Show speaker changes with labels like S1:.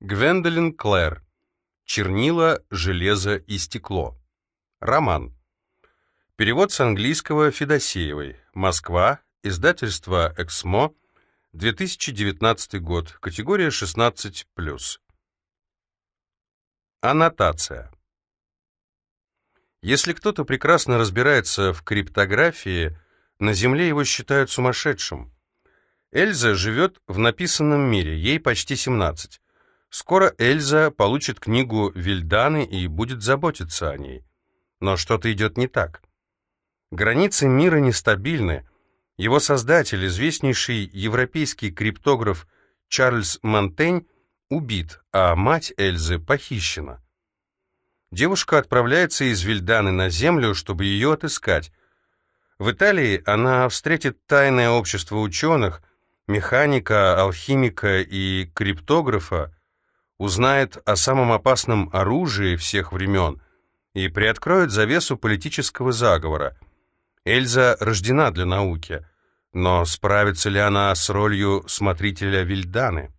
S1: Гвендолин Клэр. Чернила, железо и стекло. Роман. Перевод с английского Федосеевой. Москва. Издательство «Эксмо». 2019 год. Категория 16+. Аннотация. Если кто-то прекрасно разбирается в криптографии, на Земле его считают сумасшедшим. Эльза живет в написанном мире, ей почти 17. Скоро Эльза получит книгу Вильданы и будет заботиться о ней. Но что-то идет не так. Границы мира нестабильны. Его создатель, известнейший европейский криптограф Чарльз Монтень, убит, а мать Эльзы похищена. Девушка отправляется из Вильданы на землю, чтобы ее отыскать. В Италии она встретит тайное общество ученых, механика, алхимика и криптографа, узнает о самом опасном оружии всех времен и приоткроет завесу политического заговора. Эльза рождена для науки, но справится ли она с ролью смотрителя Вильданы?